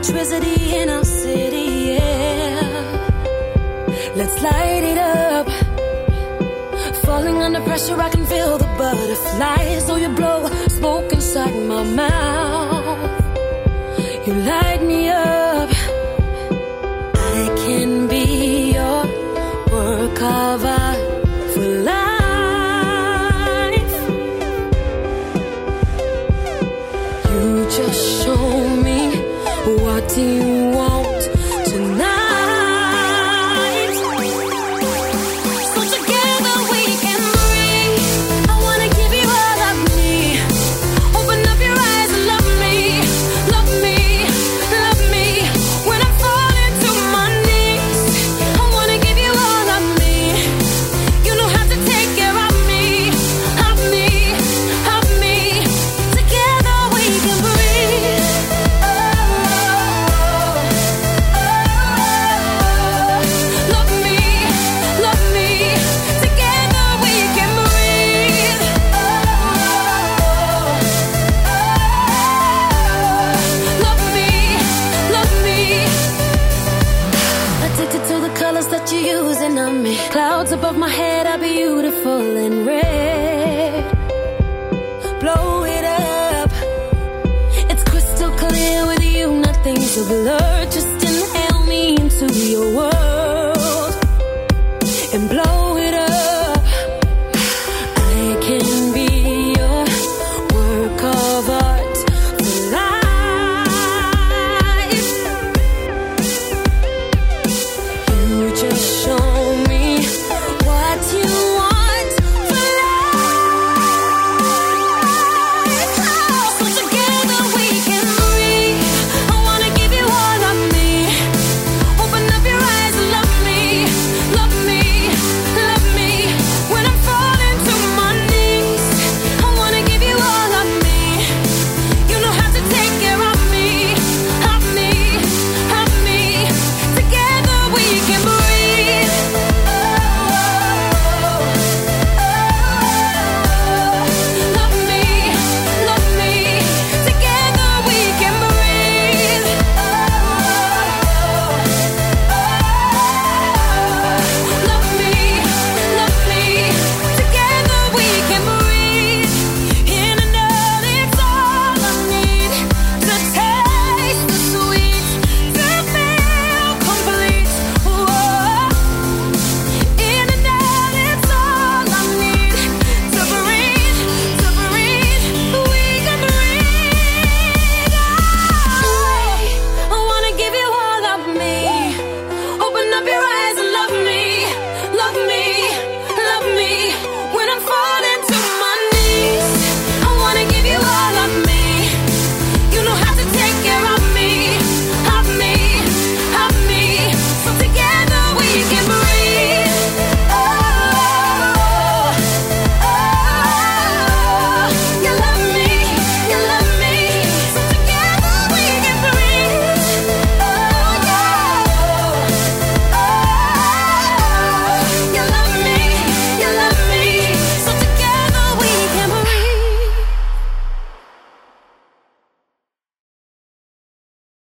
electricity in our city, yeah. Let's light it up. Falling under pressure, I can feel the butterflies. So you blow smoke inside my mouth. You light Above my head are beautiful and red. Blow it up. It's crystal clear with you, nothing's a blur. Just inhale me into your world.